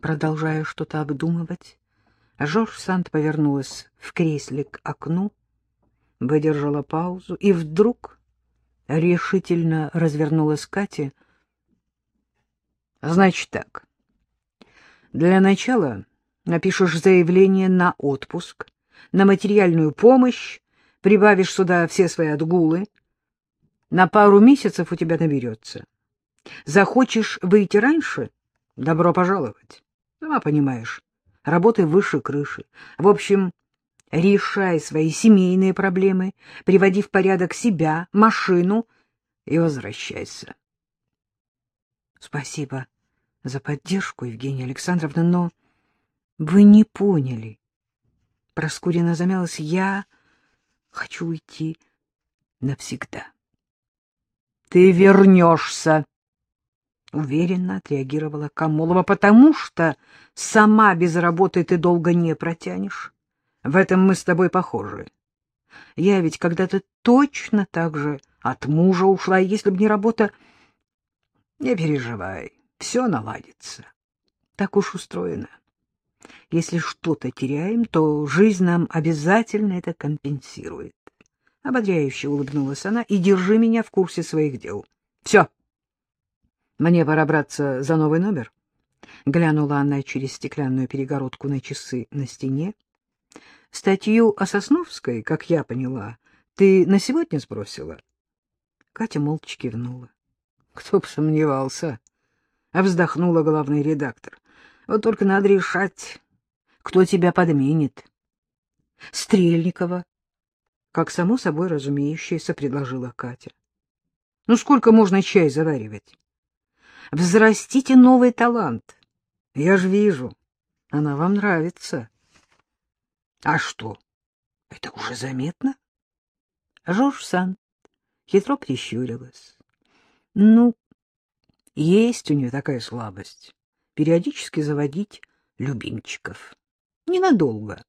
Продолжая что-то обдумывать, Жорж Санд повернулась в кресле к окну, выдержала паузу и вдруг решительно развернулась к Кате. — Значит так. Для начала напишешь заявление на отпуск, на материальную помощь, прибавишь сюда все свои отгулы. На пару месяцев у тебя наберется. Захочешь выйти раньше — добро пожаловать. Сама понимаешь, работай выше крыши. В общем, решай свои семейные проблемы, приводи в порядок себя, машину и возвращайся. Спасибо за поддержку, Евгения Александровна, но вы не поняли. Проскурина замялась. Я хочу уйти навсегда. Ты вернешься, уверенно отреагировала Камолова, потому что сама без работы ты долго не протянешь. В этом мы с тобой похожи. Я ведь когда-то точно так же от мужа ушла, и если бы не работа... Не переживай, все наладится. Так уж устроено. Если что-то теряем, то жизнь нам обязательно это компенсирует. Ободряюще улыбнулась она. И держи меня в курсе своих дел. Все. Мне пора браться за новый номер. Глянула она через стеклянную перегородку на часы на стене. Статью о Сосновской, как я поняла, ты на сегодня сбросила? Катя молча кивнула. Кто бы сомневался. А вздохнула главный редактор. Вот только надо решать, кто тебя подменит. Стрельникова, как само собой разумеющееся, предложила Катя. Ну сколько можно чай заваривать? Взрастите новый талант. Я ж вижу, она вам нравится. А что? Это уже заметно? Жорж Сан хитро прищурилась. Ну, есть у нее такая слабость. Периодически заводить любимчиков. Ненадолго.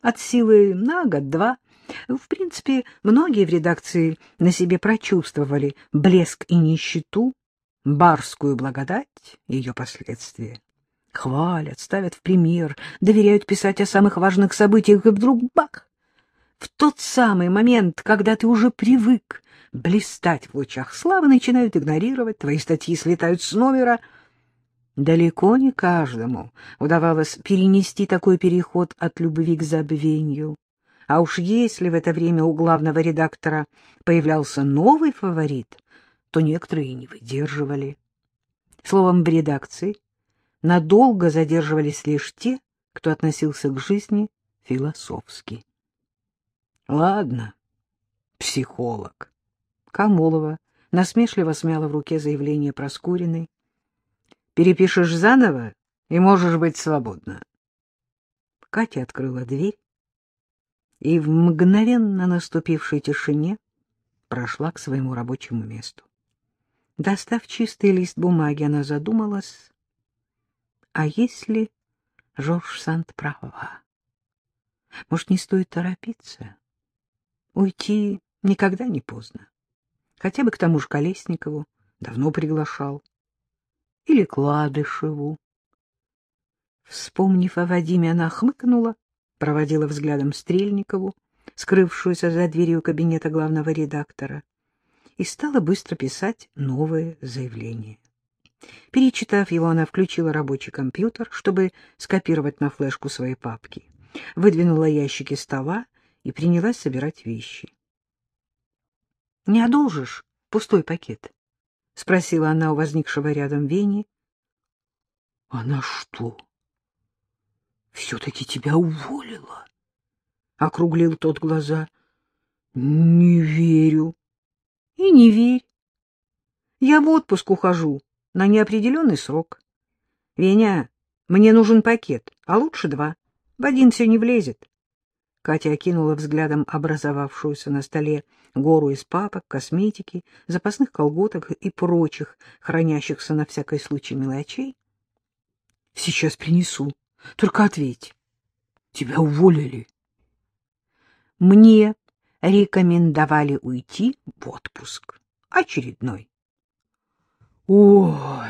От силы на год-два. В принципе, многие в редакции на себе прочувствовали блеск и нищету, барскую благодать и ее последствия. Хвалят, ставят в пример, доверяют писать о самых важных событиях, и вдруг бах! В тот самый момент, когда ты уже привык блистать в лучах славы, начинают игнорировать, твои статьи слетают с номера. Далеко не каждому удавалось перенести такой переход от любви к забвению. А уж если в это время у главного редактора появлялся новый фаворит, то некоторые не выдерживали. Словом, в редакции надолго задерживались лишь те, кто относился к жизни философски. Ладно, психолог. Камолова насмешливо смяла в руке заявление Проскуриной. Перепишешь заново, и можешь быть свободна. Катя открыла дверь и в мгновенно наступившей тишине прошла к своему рабочему месту. Достав чистый лист бумаги, она задумалась, а если Жорж Санд права? Может, не стоит торопиться? Уйти никогда не поздно. Хотя бы к тому же Колесникову давно приглашал. Или Кладышеву. Вспомнив о Вадиме, она хмыкнула, проводила взглядом Стрельникову, скрывшуюся за дверью кабинета главного редактора, и стала быстро писать новое заявление. Перечитав его, она включила рабочий компьютер, чтобы скопировать на флешку свои папки, выдвинула ящики стола и принялась собирать вещи. — Не одолжишь пустой пакет? — спросила она у возникшего рядом Вени. — Она что, все-таки тебя уволила? — округлил тот глаза. — Не верю. — И не верь. Я в отпуск ухожу на неопределенный срок. Веня, мне нужен пакет, а лучше два. В один все не влезет. Катя окинула взглядом образовавшуюся на столе гору из папок, косметики, запасных колготок и прочих, хранящихся на всякий случай мелочей. — Сейчас принесу. Только ответь. Тебя уволили. Мне рекомендовали уйти в отпуск. Очередной. Ой!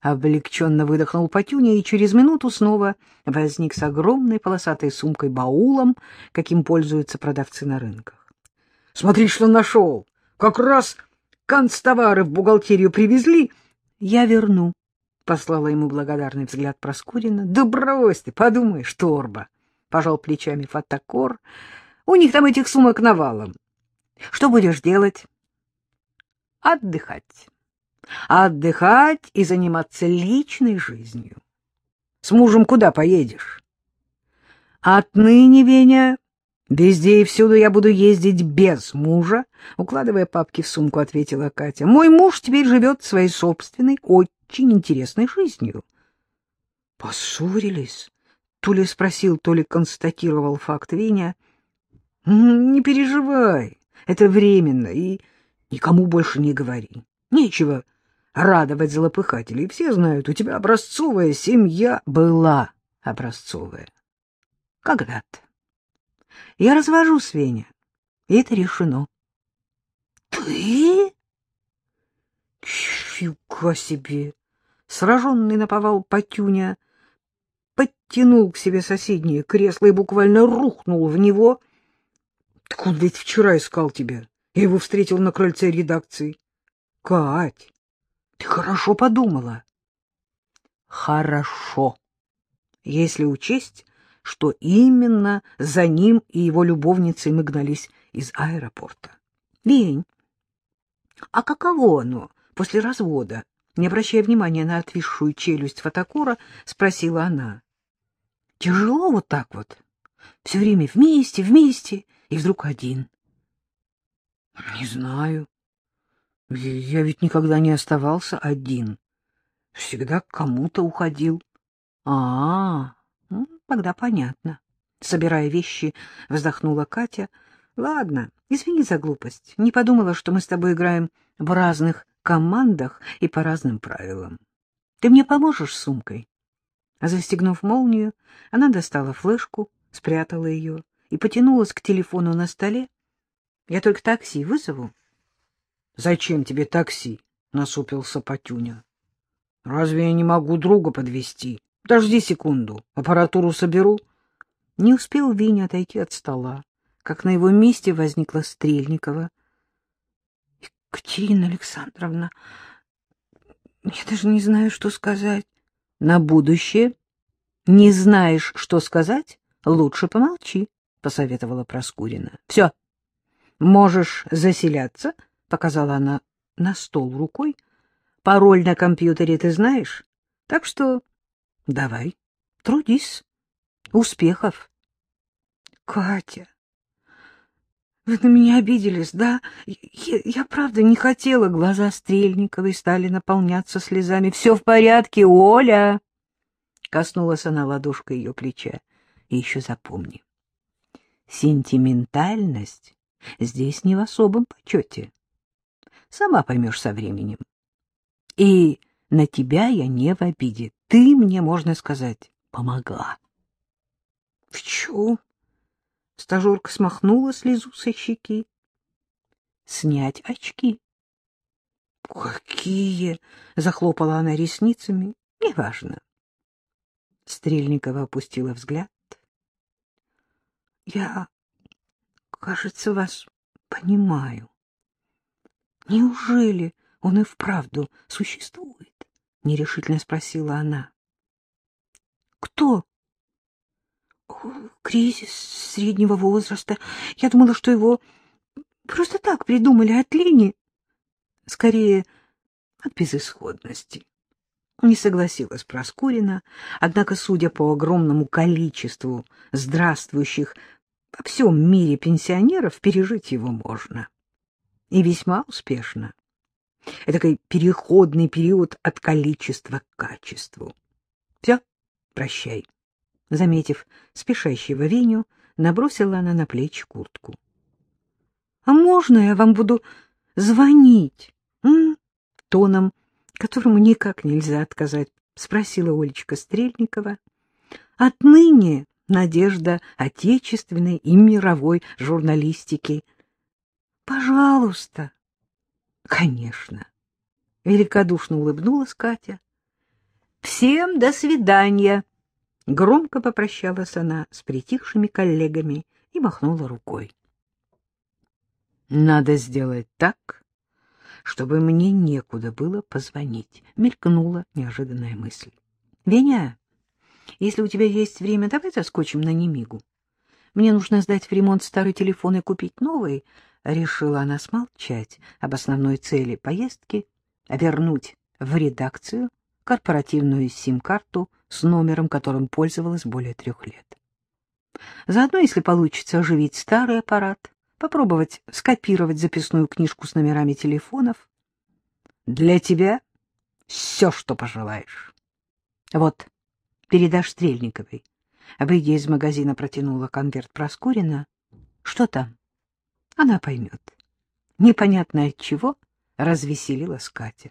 Облегченно выдохнул Патюня и через минуту снова возник с огромной полосатой сумкой-баулом, каким пользуются продавцы на рынках. — Смотри, что нашел! Как раз канцтовары в бухгалтерию привезли. — Я верну, — послала ему благодарный взгляд Проскурина. — Да брось ты, подумаешь, торба! — пожал плечами Фатакор. — У них там этих сумок навалом. Что будешь делать? — Отдыхать отдыхать и заниматься личной жизнью. С мужем куда поедешь? Отныне, Веня, везде и всюду я буду ездить без мужа, укладывая папки в сумку, ответила Катя. Мой муж теперь живет своей собственной, очень интересной жизнью. Поссорились? То ли спросил, то ли констатировал факт Веня. Не переживай, это временно, и никому больше не говори. Нечего радовать злопыхателей. Все знают, у тебя образцовая семья была образцовая. Когда-то. Я развожусь, Веня, и это решено. Ты? Фига себе! Сраженный наповал Патюня подтянул к себе соседнее кресло и буквально рухнул в него. Так он ведь вчера искал тебя. Я его встретил на крыльце редакции. Кать, ты хорошо подумала. Хорошо, если учесть, что именно за ним и его любовницей мы гнались из аэропорта. Вень, а каково оно после развода? Не обращая внимания на отвисшую челюсть фотокора, спросила она. Тяжело вот так вот, все время вместе, вместе, и вдруг один. Не знаю. Я ведь никогда не оставался один. Всегда к кому-то уходил. А, -а, -а тогда понятно. Собирая вещи, вздохнула Катя. Ладно, извини за глупость. Не подумала, что мы с тобой играем в разных командах и по разным правилам. Ты мне поможешь с сумкой? А застегнув молнию, она достала флешку, спрятала ее и потянулась к телефону на столе. Я только такси вызову. Зачем тебе такси? — насупился Патюня. — Разве я не могу друга подвести? Подожди секунду, аппаратуру соберу. Не успел Виня отойти от стола, как на его месте возникла Стрельникова. — Екатерина Александровна, я даже не знаю, что сказать. — На будущее? Не знаешь, что сказать? Лучше помолчи, — посоветовала Проскурина. — Все, можешь заселяться, — показала она на стол рукой. Пароль на компьютере ты знаешь? Так что давай, трудись. Успехов. Катя, вы на меня обиделись, да? Я, я правда не хотела. Глаза Стрельниковой стали наполняться слезами. Все в порядке, Оля. Коснулась она ладошкой ее плеча. И еще запомни. Сентиментальность здесь не в особом почете. Сама поймешь со временем. И на тебя я не в обиде. Ты мне, можно сказать, помогла. — В чем? — стажерка смахнула слезу со щеки. — Снять очки. — Какие? — захлопала она ресницами. — Неважно. Стрельникова опустила взгляд. — Я, кажется, вас понимаю. Неужели он и вправду существует? — нерешительно спросила она. — Кто? — Кризис среднего возраста. Я думала, что его просто так придумали от лени. Скорее, от безысходности. Не согласилась Проскурина, однако, судя по огромному количеству здравствующих во всем мире пенсионеров, пережить его можно. — и весьма успешно. Это такой переходный период от количества к качеству. Все, прощай. Заметив спешащего Веню, набросила она на плечи куртку. — А можно я вам буду звонить? Тоном, которому никак нельзя отказать, — спросила Олечка Стрельникова. — Отныне надежда отечественной и мировой журналистики — Пожалуйста. Конечно. Великодушно улыбнулась Катя Всем до свидания. Громко попрощалась она с притихшими коллегами и махнула рукой. Надо сделать так, чтобы мне некуда было позвонить. Мелькнула неожиданная мысль. Веня, если у тебя есть время, давай заскочим на Немигу. Мне нужно сдать в ремонт старый телефон и купить новый. Решила она смолчать об основной цели поездки, вернуть в редакцию корпоративную сим-карту с номером, которым пользовалась более трех лет. Заодно, если получится оживить старый аппарат, попробовать скопировать записную книжку с номерами телефонов. Для тебя все, что пожелаешь. Вот, передашь Стрельниковой. Выйдя из магазина, протянула конверт Проскурина. Что там? Она поймет. Непонятно от чего развеселилась Катя.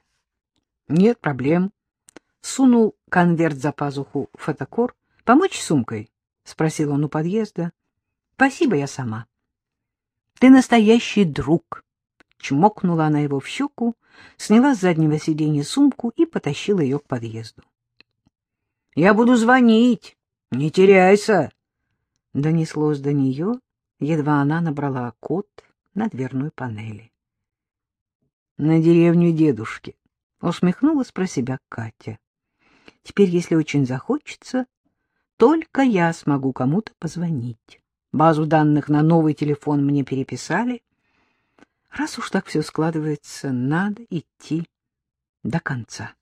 Нет проблем. Сунул конверт за пазуху фотокор. Помочь сумкой? Спросил он у подъезда. Спасибо, я сама. Ты настоящий друг. Чмокнула она его в щеку, сняла с заднего сиденья сумку и потащила ее к подъезду. — Я буду звонить, не теряйся! — донеслось до нее, едва она набрала код на дверной панели. — На деревню дедушки, — усмехнулась про себя Катя. — Теперь, если очень захочется, только я смогу кому-то позвонить. Базу данных на новый телефон мне переписали. Раз уж так все складывается, надо идти до конца.